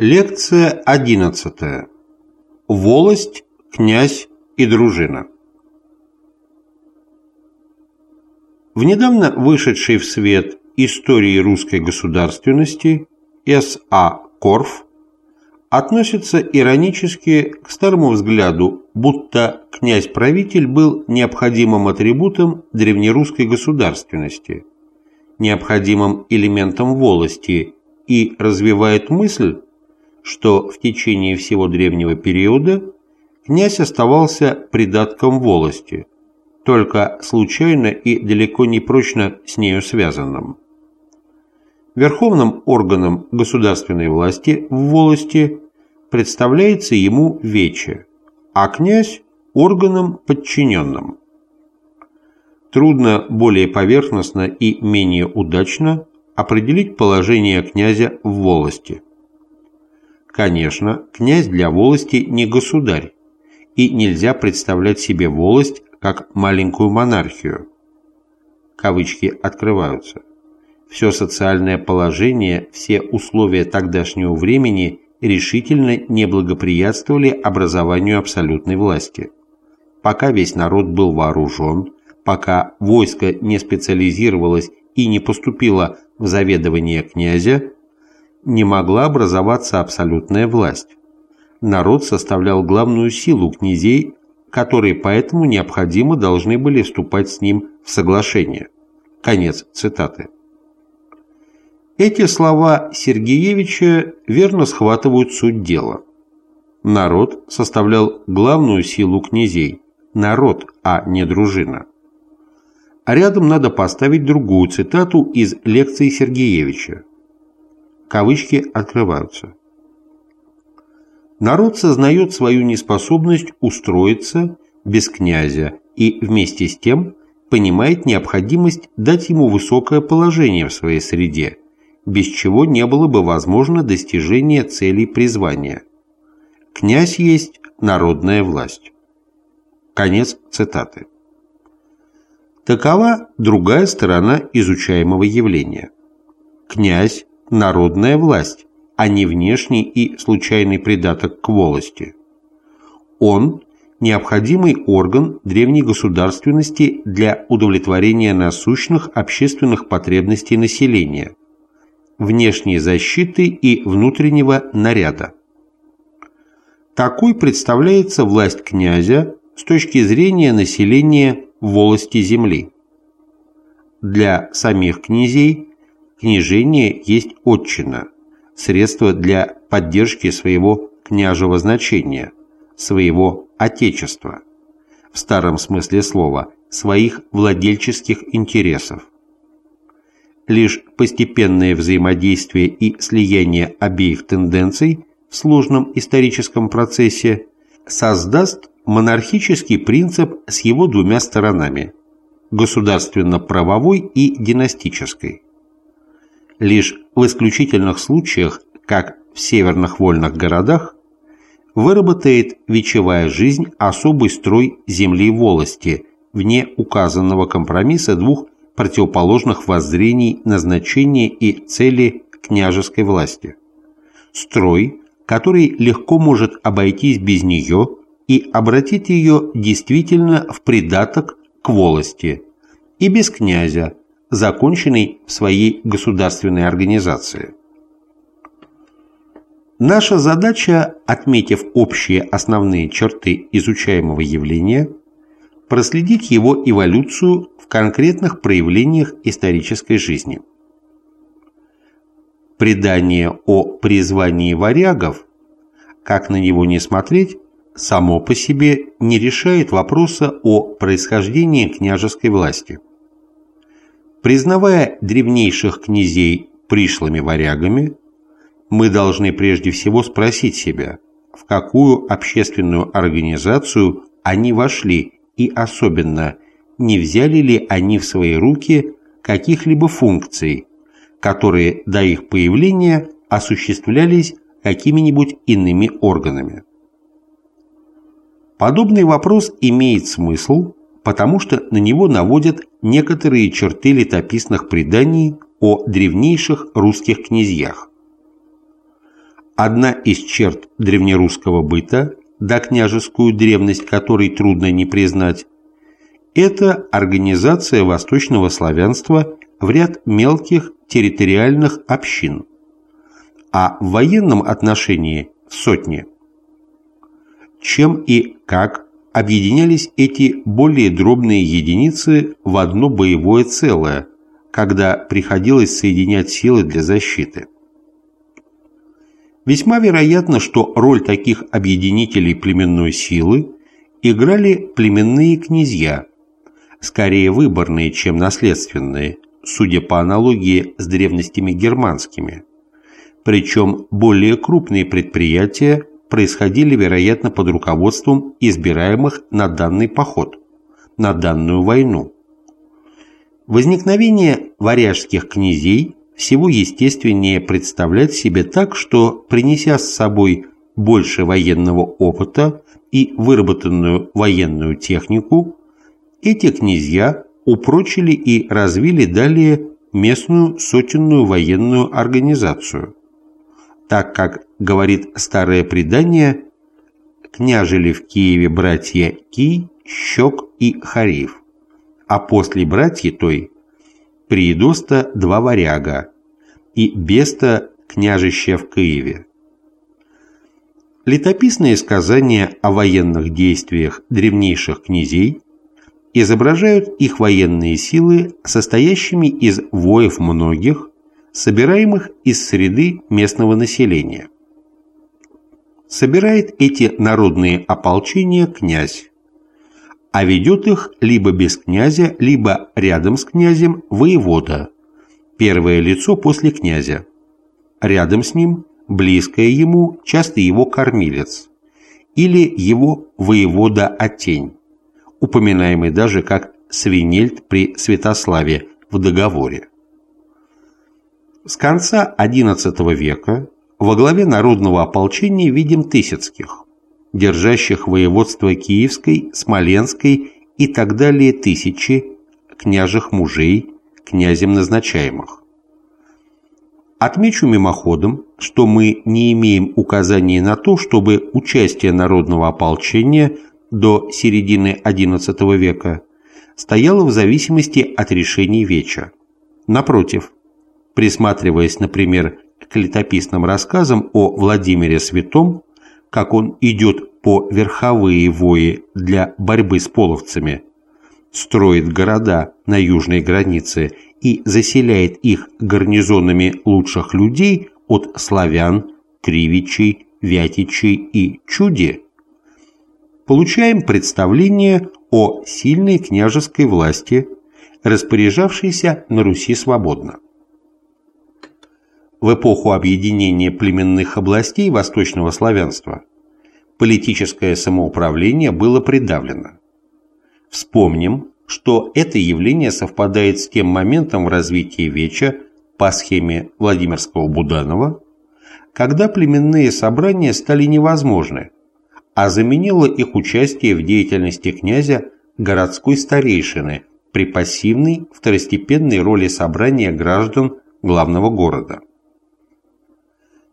Лекция 11. Волость, князь и дружина. В недавно вышедшей в свет истории русской государственности С.А. Корф относится иронически к старому взгляду, будто князь-правитель был необходимым атрибутом древнерусской государственности, необходимым элементом волости и развивает мысль, что в течение всего древнего периода князь оставался придатком волости, только случайно и далеко не прочно с нею связанным. Верховным органом государственной власти в волости представляется ему вече, а князь – органом подчиненным. Трудно более поверхностно и менее удачно определить положение князя в волости – Конечно, князь для волости не государь, и нельзя представлять себе волость как маленькую монархию. Кавычки открываются. Все социальное положение, все условия тогдашнего времени решительно не благоприятствовали образованию абсолютной власти. Пока весь народ был вооружен, пока войско не специализировалось и не поступило в заведование князя, не могла образоваться абсолютная власть. Народ составлял главную силу князей, которые поэтому необходимо должны были вступать с ним в соглашение. Конец цитаты. Эти слова Сергеевича верно схватывают суть дела. Народ составлял главную силу князей, народ, а не дружина. А рядом надо поставить другую цитату из лекции Сергеевича кавычки открываются. Народ сознает свою неспособность устроиться без князя и вместе с тем понимает необходимость дать ему высокое положение в своей среде, без чего не было бы возможно достижение целей призвания. Князь есть народная власть. Конец цитаты. Такова другая сторона изучаемого явления. Князь народная власть, а не внешний и случайный придаток к волости. Он – необходимый орган древней государственности для удовлетворения насущных общественных потребностей населения, внешней защиты и внутреннего наряда. Такой представляется власть князя с точки зрения населения волости земли. Для самих князей Княжение есть отчина, средство для поддержки своего княжего значения, своего отечества, в старом смысле слова, своих владельческих интересов. Лишь постепенное взаимодействие и слияние обеих тенденций в сложном историческом процессе создаст монархический принцип с его двумя сторонами – государственно-правовой и династической. Лишь в исключительных случаях, как в северных вольных городах, выработает вечевая жизнь особый строй земли волости вне указанного компромисса двух противоположных воззрений назначения и цели княжеской власти. Строй, который легко может обойтись без нее и обратить ее действительно в придаток к волости, и без князя, законченный в своей государственной организации. Наша задача, отметив общие основные черты изучаемого явления, проследить его эволюцию в конкретных проявлениях исторической жизни. Предание о призвании варягов, как на него не смотреть, само по себе не решает вопроса о происхождении княжеской власти – Признавая древнейших князей пришлыми варягами, мы должны прежде всего спросить себя, в какую общественную организацию они вошли и особенно, не взяли ли они в свои руки каких-либо функций, которые до их появления осуществлялись какими-нибудь иными органами. Подобный вопрос имеет смысл, потому что на него наводят некоторые черты летописных преданий о древнейших русских князьях. Одна из черт древнерусского быта, да княжескую древность которой трудно не признать, это организация восточного славянства в ряд мелких территориальных общин, а в военном отношении – сотни. Чем и как объединялись эти более дробные единицы в одно боевое целое, когда приходилось соединять силы для защиты. Весьма вероятно, что роль таких объединителей племенной силы играли племенные князья, скорее выборные, чем наследственные, судя по аналогии с древностями германскими. Причем более крупные предприятия происходили, вероятно, под руководством избираемых на данный поход, на данную войну. Возникновение варяжских князей всего естественнее представлять себе так, что, принеся с собой больше военного опыта и выработанную военную технику, эти князья упрочили и развили далее местную сотенную военную организацию, так как, говорит старое предание, княжили в Киеве братья Ки, Щек и Хариф, а после братья той Приидоста два варяга и Беста княжище в Киеве. Летописные сказания о военных действиях древнейших князей изображают их военные силы состоящими из воев многих, собираемых из среды местного населения. Собирает эти народные ополчения князь, а ведет их либо без князя, либо рядом с князем воевода, первое лицо после князя, рядом с ним, близкое ему, часто его кормилец, или его воевода-отень упоминаемый даже как Свинельд при Святославе в договоре. С конца XI века во главе народного ополчения видим Тысяцких, держащих воеводство Киевской, Смоленской и так далее тысячи княжих мужей, князем назначаемых. Отмечу мимоходом, что мы не имеем указаний на то, чтобы участие народного ополчения – до середины XI века стояла в зависимости от решений Веча. Напротив, присматриваясь, например, к летописным рассказам о Владимире Святом, как он идет по верховые вои для борьбы с половцами, строит города на южной границе и заселяет их гарнизонами лучших людей от славян, кривичей, вятичей и чуди, получаем представление о сильной княжеской власти, распоряжавшейся на Руси свободно. В эпоху объединения племенных областей восточного славянства политическое самоуправление было придавлено. Вспомним, что это явление совпадает с тем моментом в развитии Веча по схеме Владимирского Буданова, когда племенные собрания стали невозможны, а заменило их участие в деятельности князя городской старейшины при пассивной второстепенной роли собрания граждан главного города.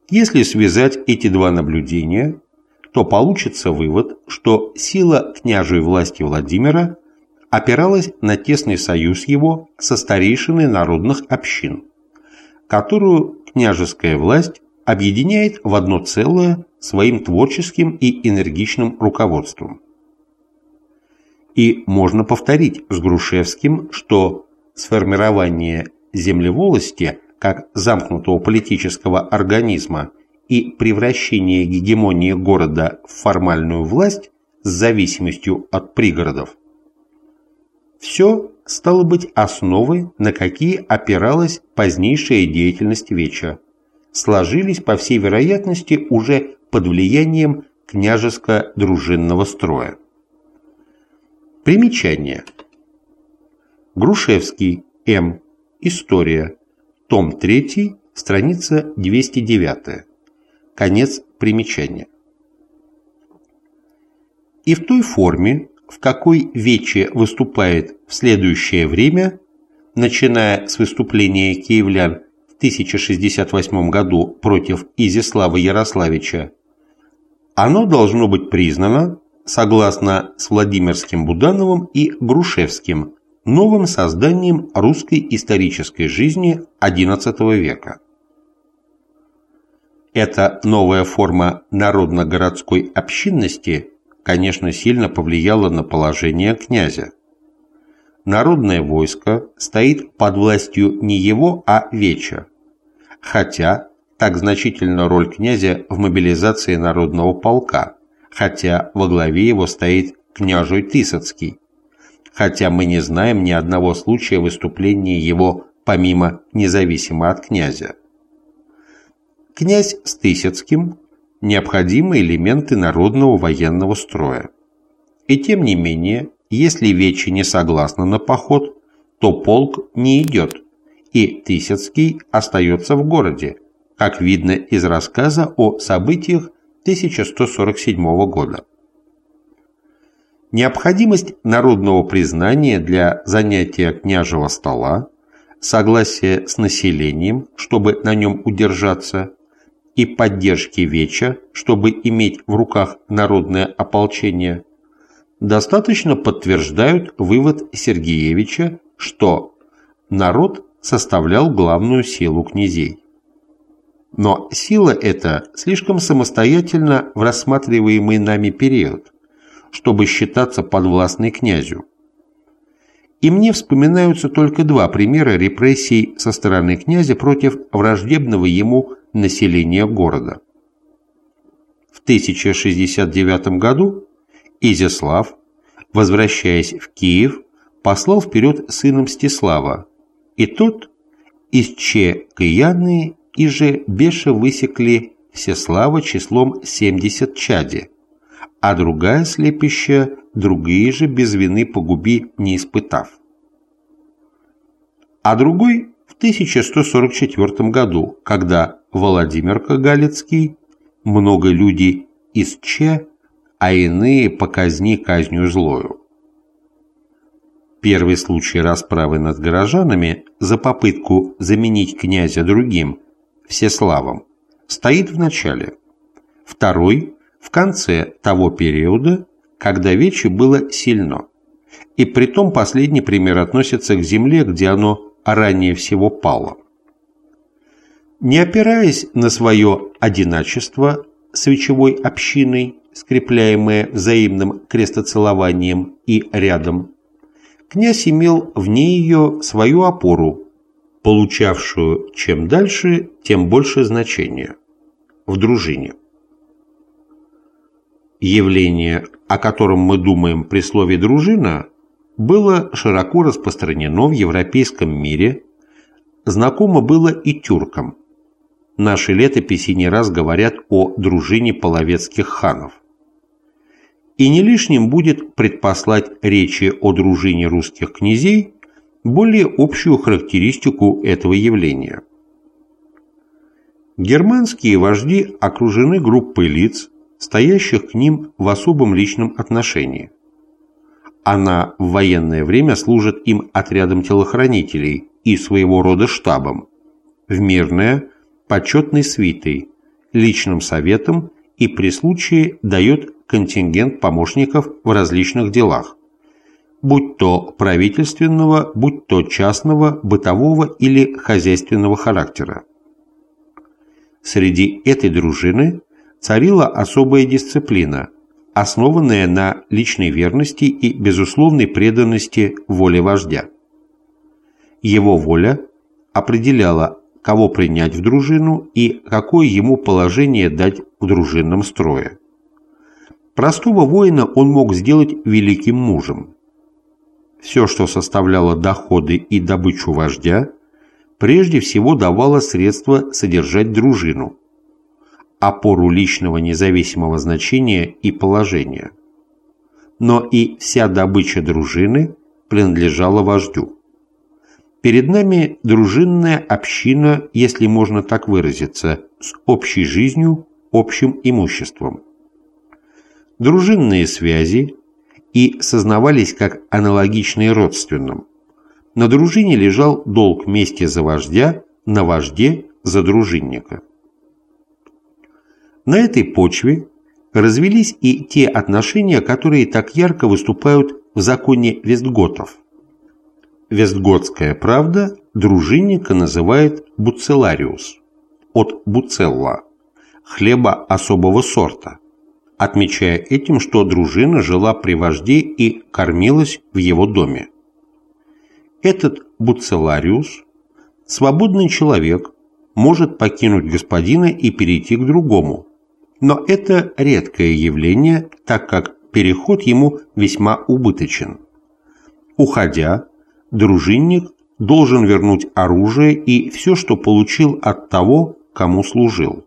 Если связать эти два наблюдения, то получится вывод, что сила княжей власти Владимира опиралась на тесный союз его со старейшиной народных общин, которую княжеская власть объединяет в одно целое своим творческим и энергичным руководством. И можно повторить с Грушевским, что сформирование землеволости как замкнутого политического организма и превращение гегемонии города в формальную власть с зависимостью от пригородов все стало быть основой, на какие опиралась позднейшая деятельность Веча сложились, по всей вероятности, уже под влиянием княжеско-дружинного строя. Примечание. Грушевский, М. История. Том 3, страница 209. Конец примечания. И в той форме, в какой Вече выступает в следующее время, начиная с выступления киевлян 1068 году против Изяслава Ярославича, оно должно быть признано, согласно с Владимирским Будановым и Грушевским, новым созданием русской исторической жизни XI века. Эта новая форма народно-городской общинности, конечно, сильно повлияла на положение князя. Народное войско стоит под властью не его, а Веча, хотя так значительна роль князя в мобилизации народного полка, хотя во главе его стоит княжий Тысяцкий, хотя мы не знаем ни одного случая выступления его помимо независимо от князя. Князь с Тысяцким – необходимые элементы народного военного строя. И тем не менее, если Вечи не согласна на поход, то полк не идет, и Тысяцкий остается в городе, как видно из рассказа о событиях 1147 года. Необходимость народного признания для занятия княжего стола, согласие с населением, чтобы на нем удержаться, и поддержки Веча, чтобы иметь в руках народное ополчение, достаточно подтверждают вывод Сергеевича, что народ составлял главную силу князей. Но сила эта слишком самостоятельна в рассматриваемый нами период, чтобы считаться подвластной князю. И мне вспоминаются только два примера репрессий со стороны князя против враждебного ему населения города. В 1069 году Изяслав, возвращаясь в Киев, послал вперед сына Мстислава, и тот из Че Кияны и же Беша высекли Всеслава числом 70 чади, а другая слепища другие же без вины погуби не испытав. А другой в 1144 году, когда Владимир Кагалицкий, много людей из Че, а иные по казни казнью злою. Первый случай расправы над горожанами за попытку заменить князя другим, Всеславом, стоит в начале. Второй – в конце того периода, когда Вече было сильно. И притом последний пример относится к земле, где оно ранее всего пало. Не опираясь на свое одиначество свечевой общиной, скрепляемое взаимным крестоцелованием и рядом, князь имел вне ее свою опору, получавшую чем дальше, тем больше значения в дружине. Явление, о котором мы думаем при слове «дружина», было широко распространено в европейском мире, знакомо было и тюркам. Наши летописи не раз говорят о дружине половецких ханов. И не лишним будет предпослать речи о дружине русских князей более общую характеристику этого явления. Германские вожди окружены группой лиц, стоящих к ним в особом личном отношении. Она в военное время служит им отрядом телохранителей и своего рода штабом, в мирное – почетной свитой, личным советом и при случае дает контингент помощников в различных делах, будь то правительственного, будь то частного, бытового или хозяйственного характера. Среди этой дружины царила особая дисциплина, основанная на личной верности и безусловной преданности воле вождя. Его воля определяла, кого принять в дружину и какое ему положение дать в дружинном строе. Простого воина он мог сделать великим мужем. Все, что составляло доходы и добычу вождя, прежде всего давало средства содержать дружину, опору личного независимого значения и положения. Но и вся добыча дружины принадлежала вождю. Перед нами дружинная община, если можно так выразиться, с общей жизнью, общим имуществом. Дружинные связи и сознавались как аналогичные родственным. На дружине лежал долг мести за вождя на вожде за дружинника. На этой почве развелись и те отношения, которые так ярко выступают в законе Вестготов. Вестготская правда дружинника называет буцелариус, от буцелла, хлеба особого сорта, отмечая этим, что дружина жила при вожде и кормилась в его доме. Этот буцелариус, свободный человек, может покинуть господина и перейти к другому, но это редкое явление, так как переход ему весьма убыточен. Уходя, дружинник должен вернуть оружие и все, что получил от того, кому служил,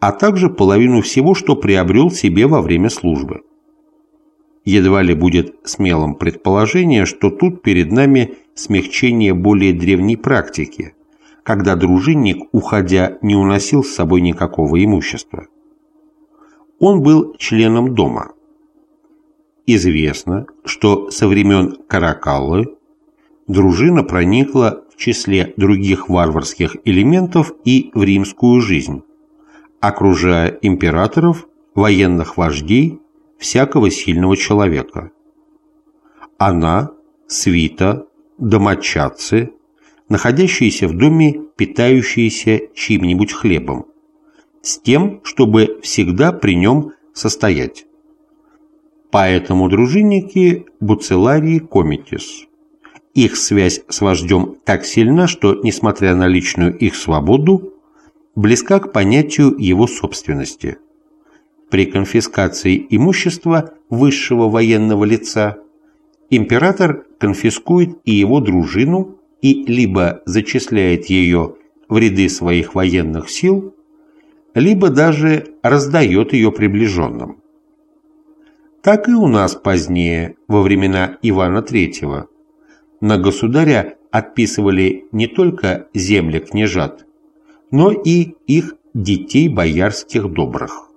а также половину всего, что приобрел себе во время службы. Едва ли будет смелым предположение, что тут перед нами смягчение более древней практики, когда дружинник, уходя, не уносил с собой никакого имущества. Он был членом дома. Известно, что со времен Каракаллы дружина проникла в числе других варварских элементов и в римскую жизнь, окружая императоров, военных вождей, всякого сильного человека. Она, свита, домочадцы, находящиеся в доме, питающиеся чьим-нибудь хлебом, с тем, чтобы всегда при нем состоять. Поэтому дружинники Буцеларии Комитис. Их связь с вождем так сильна, что, несмотря на личную их свободу, близка к понятию его собственности. При конфискации имущества высшего военного лица император конфискует и его дружину и либо зачисляет ее в ряды своих военных сил, либо даже раздает ее приближенным. Так и у нас позднее, во времена Ивана III, на государя отписывали не только земли княжат, но и их детей боярских добрых.